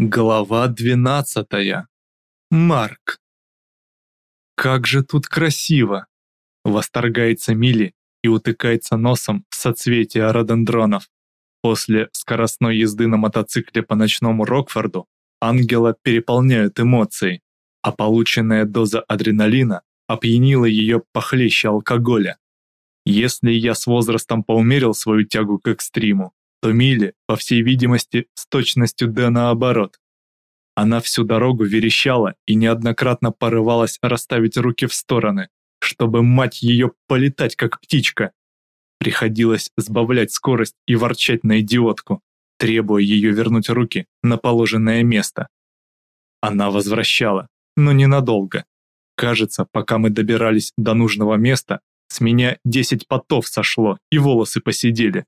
Глава двенадцатая. Марк. Как же тут красиво! Восторгается Милли и утыкается носом в соцветие рододендронов. После скоростной езды на мотоцикле по ночному Рокфорду ангела переполняют эмоции, а полученная доза адреналина опьянила ее похлеще алкоголя. Если я с возрастом поумерил свою тягу к экстриму, то Милли, по всей видимости, с точностью да наоборот. Она всю дорогу верещала и неоднократно порывалась расставить руки в стороны, чтобы мать ее полетать как птичка. Приходилось сбавлять скорость и ворчать на идиотку, требуя ее вернуть руки на положенное место. Она возвращала, но ненадолго. Кажется, пока мы добирались до нужного места, с меня 10 потов сошло и волосы посидели.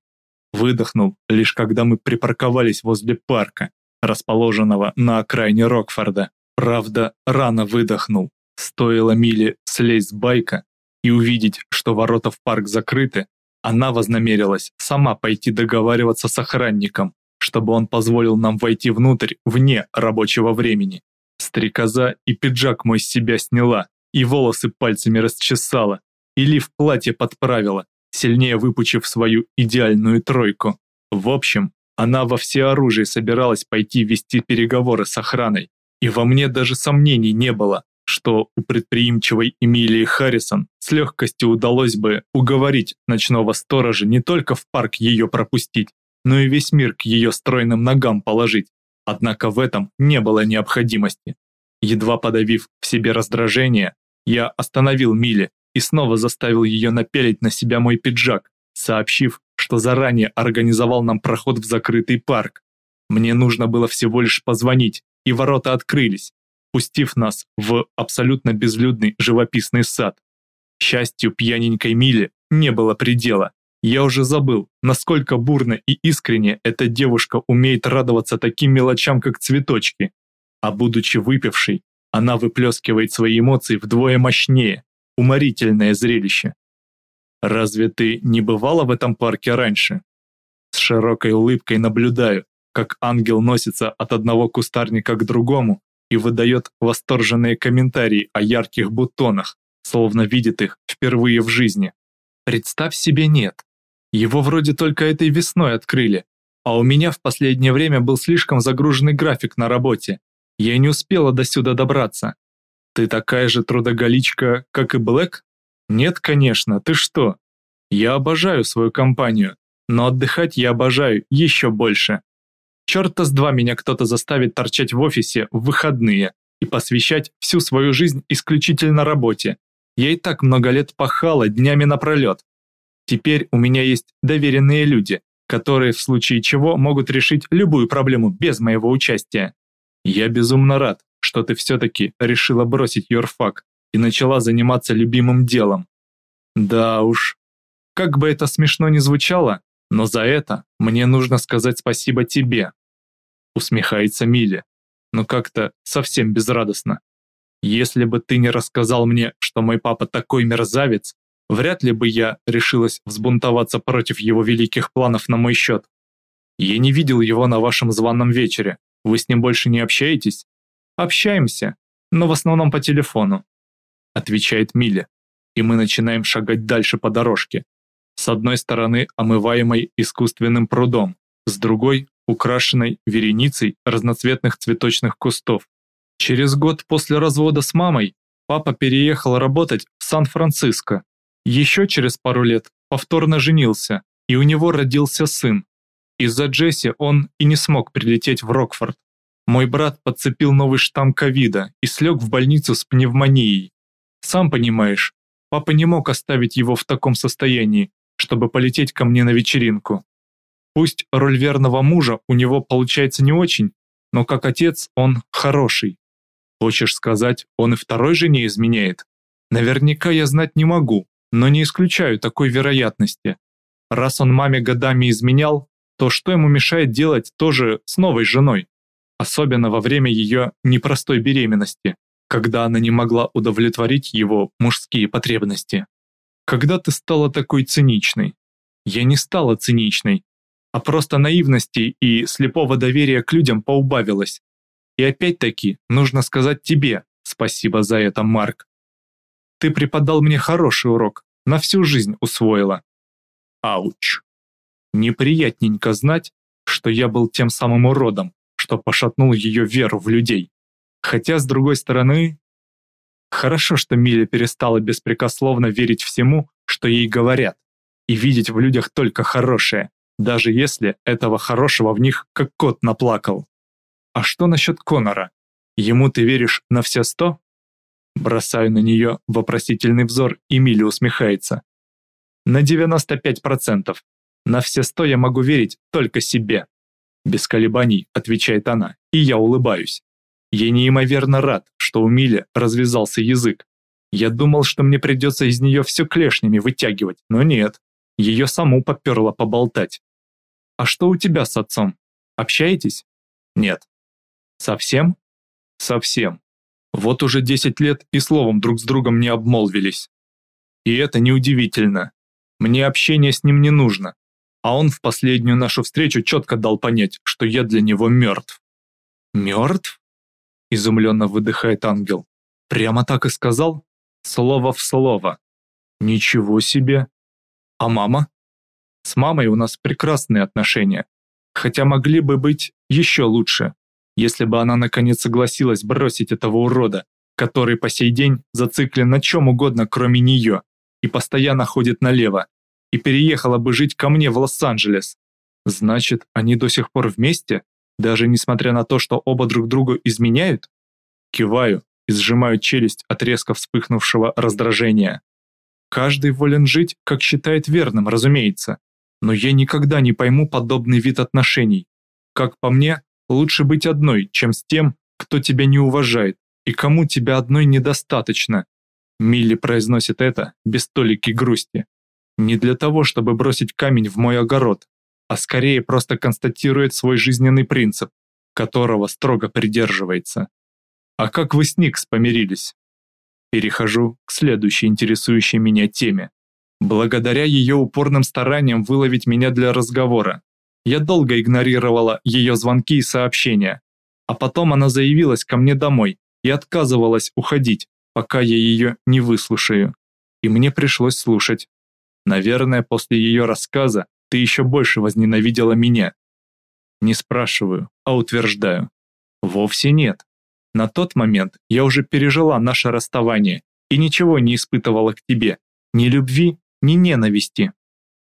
Выдохнул, лишь когда мы припарковались возле парка, расположенного на окраине Рокфорда. Правда, рано выдохнул. Стоило Миле слезть с байка и увидеть, что ворота в парк закрыты, она вознамерилась сама пойти договариваться с охранником, чтобы он позволил нам войти внутрь вне рабочего времени. Стрекоза и пиджак мой с себя сняла, и волосы пальцами расчесала, и лиф платье подправила, сильнее выпучив свою идеальную тройку. В общем, она во всеоружии собиралась пойти вести переговоры с охраной, и во мне даже сомнений не было, что у предприимчивой Эмилии Харрисон с легкостью удалось бы уговорить ночного сторожа не только в парк ее пропустить, но и весь мир к ее стройным ногам положить. Однако в этом не было необходимости. Едва подавив в себе раздражение, я остановил Милли и снова заставил ее напялить на себя мой пиджак, сообщив, что заранее организовал нам проход в закрытый парк. Мне нужно было всего лишь позвонить, и ворота открылись, пустив нас в абсолютно безлюдный живописный сад. Счастью, пьяненькой Миле не было предела. Я уже забыл, насколько бурно и искренне эта девушка умеет радоваться таким мелочам, как цветочки. А будучи выпившей, она выплескивает свои эмоции вдвое мощнее, Уморительное зрелище. Разве ты не бывала в этом парке раньше? С широкой улыбкой наблюдаю, как ангел носится от одного кустарника к другому и выдает восторженные комментарии о ярких бутонах, словно видит их впервые в жизни. Представь себе нет. Его вроде только этой весной открыли, а у меня в последнее время был слишком загруженный график на работе. Я не успела до сюда добраться. Ты такая же трудоголичка, как и Блэк? Нет, конечно, ты что? Я обожаю свою компанию, но отдыхать я обожаю еще больше. Черта с два меня кто-то заставит торчать в офисе в выходные и посвящать всю свою жизнь исключительно работе. Я и так много лет пахала днями напролет. Теперь у меня есть доверенные люди, которые в случае чего могут решить любую проблему без моего участия. Я безумно рад, что ты все-таки решила бросить юрфак и начала заниматься любимым делом. Да уж, как бы это смешно ни звучало, но за это мне нужно сказать спасибо тебе. Усмехается Миле, но как-то совсем безрадостно. Если бы ты не рассказал мне, что мой папа такой мерзавец, вряд ли бы я решилась взбунтоваться против его великих планов на мой счет. Я не видел его на вашем званом вечере. Вы с ним больше не общаетесь? Общаемся, но в основном по телефону, отвечает Миля, и мы начинаем шагать дальше по дорожке. С одной стороны омываемой искусственным прудом, с другой украшенной вереницей разноцветных цветочных кустов. Через год после развода с мамой папа переехал работать в Сан-Франциско. Еще через пару лет повторно женился, и у него родился сын. Из-за Джесси он и не смог прилететь в Рокфорд. Мой брат подцепил новый штамм ковида и слег в больницу с пневмонией. Сам понимаешь, папа не мог оставить его в таком состоянии, чтобы полететь ко мне на вечеринку. Пусть роль верного мужа у него получается не очень, но как отец он хороший. Хочешь сказать, он и второй жене изменяет? Наверняка я знать не могу, но не исключаю такой вероятности. Раз он маме годами изменял, то что ему мешает делать тоже с новой женой? Особенно во время ее непростой беременности, когда она не могла удовлетворить его мужские потребности. Когда ты стала такой циничной? Я не стала циничной, а просто наивности и слепого доверия к людям поубавилось. И опять-таки, нужно сказать тебе спасибо за это, Марк. Ты преподал мне хороший урок, на всю жизнь усвоила. Ауч. Неприятненько знать, что я был тем самым уродом, что пошатнул ее веру в людей. Хотя, с другой стороны, хорошо, что Миля перестала беспрекословно верить всему, что ей говорят, и видеть в людях только хорошее, даже если этого хорошего в них как кот наплакал. А что насчет Конора? Ему ты веришь на все сто? Бросаю на нее вопросительный взор, и Миля усмехается. На 95%. На все сто я могу верить только себе. Без колебаний, отвечает она, и я улыбаюсь. Я неимоверно рад, что у Мили развязался язык. Я думал, что мне придется из нее все клешнями вытягивать, но нет. Ее саму поперло поболтать. А что у тебя с отцом? Общаетесь? Нет. Совсем? Совсем. Вот уже 10 лет и словом друг с другом не обмолвились. И это неудивительно. Мне общение с ним не нужно. А он в последнюю нашу встречу четко дал понять, что я для него мертв. Мертв? Изумленно выдыхает ангел. Прямо так и сказал? Слово в слово. Ничего себе. А мама? С мамой у нас прекрасные отношения. Хотя могли бы быть еще лучше, если бы она наконец согласилась бросить этого урода, который по сей день зациклен на чем угодно, кроме нее, и постоянно ходит налево, и переехала бы жить ко мне в Лос-Анджелес. Значит, они до сих пор вместе, даже несмотря на то, что оба друг другу изменяют? Киваю и сжимаю челюсть от резко вспыхнувшего раздражения. Каждый волен жить, как считает верным, разумеется. Но я никогда не пойму подобный вид отношений. Как по мне, лучше быть одной, чем с тем, кто тебя не уважает и кому тебя одной недостаточно. Милли произносит это без толики грусти. Не для того, чтобы бросить камень в мой огород, а скорее просто констатирует свой жизненный принцип, которого строго придерживается. А как вы с Никс помирились? Перехожу к следующей интересующей меня теме. Благодаря ее упорным стараниям выловить меня для разговора, я долго игнорировала ее звонки и сообщения, а потом она заявилась ко мне домой и отказывалась уходить, пока я ее не выслушаю. И мне пришлось слушать. Наверное, после ее рассказа ты еще больше возненавидела меня. Не спрашиваю, а утверждаю. Вовсе нет. На тот момент я уже пережила наше расставание и ничего не испытывала к тебе, ни любви, ни ненависти.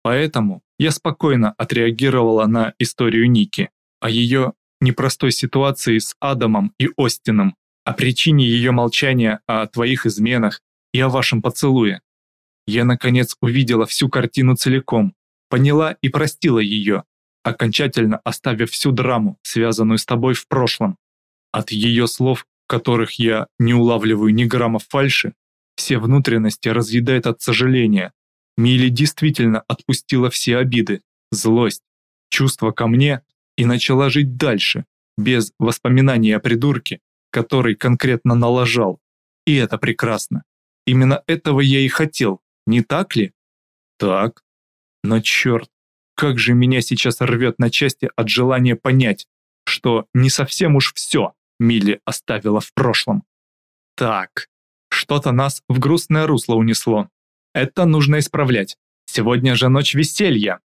Поэтому я спокойно отреагировала на историю Ники, о ее непростой ситуации с Адамом и Остином, о причине ее молчания о твоих изменах и о вашем поцелуе. Я, наконец, увидела всю картину целиком, поняла и простила ее, окончательно оставив всю драму, связанную с тобой в прошлом. От ее слов, которых я не улавливаю ни грамма фальши, все внутренности разъедает от сожаления. Милли действительно отпустила все обиды, злость, чувства ко мне и начала жить дальше, без воспоминаний о придурке, который конкретно налажал. И это прекрасно. Именно этого я и хотел, не так ли? Так. Но черт, как же меня сейчас рвет на части от желания понять, что не совсем уж все Милли оставила в прошлом. Так, что-то нас в грустное русло унесло. Это нужно исправлять. Сегодня же ночь веселья.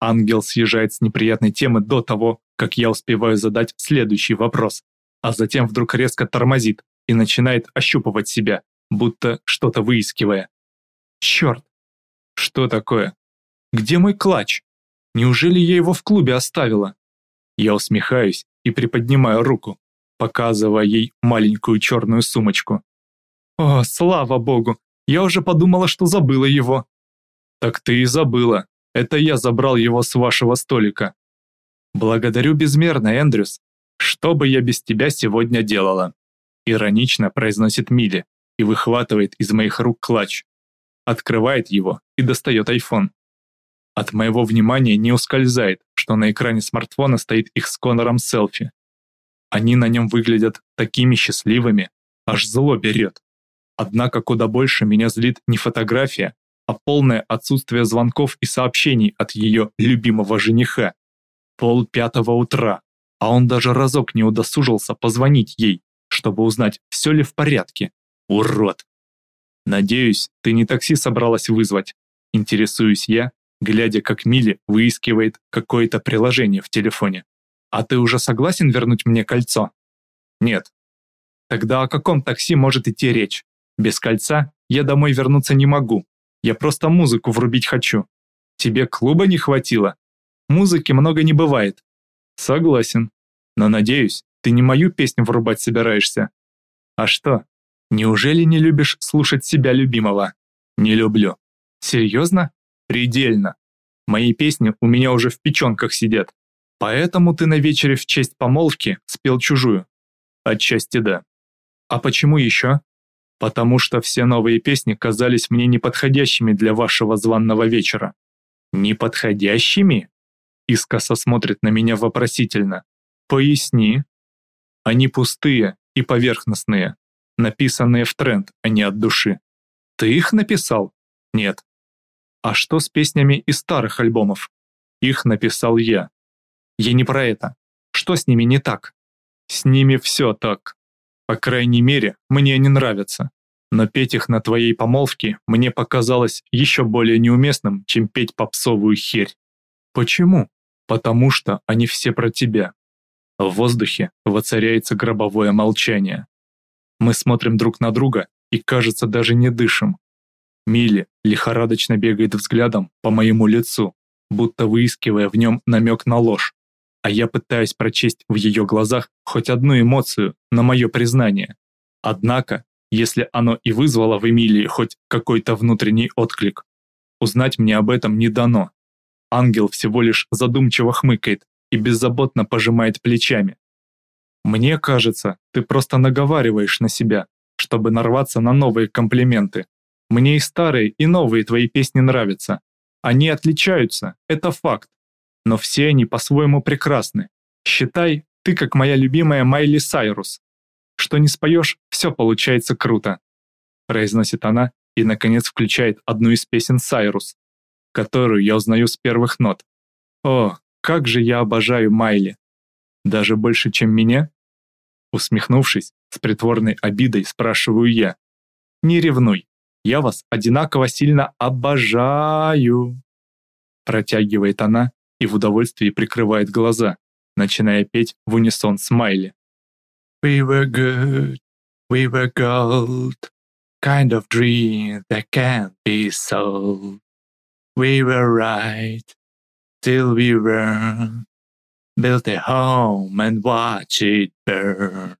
Ангел съезжает с неприятной темы до того, как я успеваю задать следующий вопрос, а затем вдруг резко тормозит и начинает ощупывать себя, будто что-то выискивая. Черт! Что такое? Где мой клатч? Неужели я его в клубе оставила? Я усмехаюсь и приподнимаю руку, показывая ей маленькую черную сумочку. О, слава богу, я уже подумала, что забыла его. Так ты и забыла. Это я забрал его с вашего столика. Благодарю безмерно, Эндрюс. Что бы я без тебя сегодня делала? Иронично произносит Милли и выхватывает из моих рук клатч открывает его и достает iPhone. От моего внимания не ускользает, что на экране смартфона стоит их с Конором селфи. Они на нем выглядят такими счастливыми, аж зло берет. Однако куда больше меня злит не фотография, а полное отсутствие звонков и сообщений от ее любимого жениха. Пол пятого утра. а он даже разок не удосужился позвонить ей, чтобы узнать, все ли в порядке. Урод! Надеюсь, ты не такси собралась вызвать. Интересуюсь я, глядя, как Милли выискивает какое-то приложение в телефоне. А ты уже согласен вернуть мне кольцо? Нет. Тогда о каком такси может идти речь? Без кольца я домой вернуться не могу. Я просто музыку врубить хочу. Тебе клуба не хватило? Музыки много не бывает. Согласен. Но надеюсь, ты не мою песню врубать собираешься. А что? Неужели не любишь слушать себя любимого? Не люблю. Серьезно? Предельно. Мои песни у меня уже в печенках сидят. Поэтому ты на вечере в честь помолвки спел чужую. Отчасти да. А почему еще? Потому что все новые песни казались мне неподходящими для вашего званного вечера. Неподходящими? Искоса смотрит на меня вопросительно. Поясни. Они пустые и поверхностные, написанные в тренд, а не от души. Ты их написал? Нет. А что с песнями из старых альбомов? Их написал я. Я не про это. Что с ними не так? С ними все так. По крайней мере, мне они нравятся. Но петь их на твоей помолвке мне показалось еще более неуместным, чем петь попсовую херь. Почему? Потому что они все про тебя. В воздухе воцаряется гробовое молчание. Мы смотрим друг на друга и, кажется, даже не дышим. Милли лихорадочно бегает взглядом по моему лицу, будто выискивая в нем намек на ложь а я пытаюсь прочесть в ее глазах хоть одну эмоцию на мое признание. Однако, если оно и вызвало в Эмилии хоть какой-то внутренний отклик, узнать мне об этом не дано. Ангел всего лишь задумчиво хмыкает и беззаботно пожимает плечами. Мне кажется, ты просто наговариваешь на себя, чтобы нарваться на новые комплименты. Мне и старые, и новые твои песни нравятся. Они отличаются, это факт но все они по-своему прекрасны. Считай, ты как моя любимая Майли Сайрус. Что не споешь, все получается круто. Произносит она и, наконец, включает одну из песен Сайрус, которую я узнаю с первых нот. О, как же я обожаю Майли. Даже больше, чем меня? Усмехнувшись, с притворной обидой спрашиваю я. Не ревнуй, я вас одинаково сильно обожаю. Протягивает она и в удовольствии прикрывает глаза, начиная петь в унисон с Майли. We were good, we were gold, kind of dream that can't be sold. We were right, till we were built a home and watch it burn.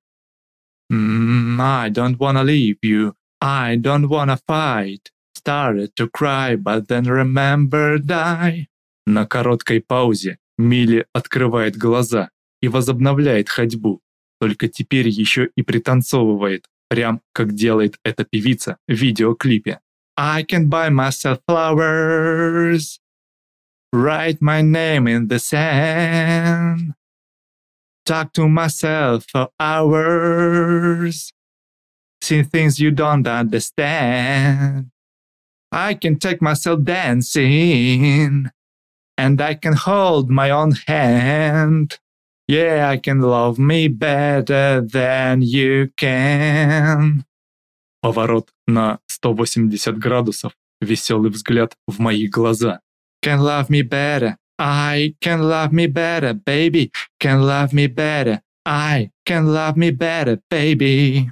Mm, I don't wanna leave you, I don't wanna fight. Started to cry, but then remembered I На короткой паузе Милли открывает глаза и возобновляет ходьбу, только теперь еще и пританцовывает, прям как делает эта певица в видеоклипе. I can buy myself flowers, write my name in the sand, talk to myself for hours, see things you don't understand. I can take myself dancing and I can hold my own hand. Yeah, I can love me better than you can. Поворот на 180 градусов, веселый взгляд в мои глаза. Can love me better, I can love me better, baby. Can love me better, I can love me better, baby.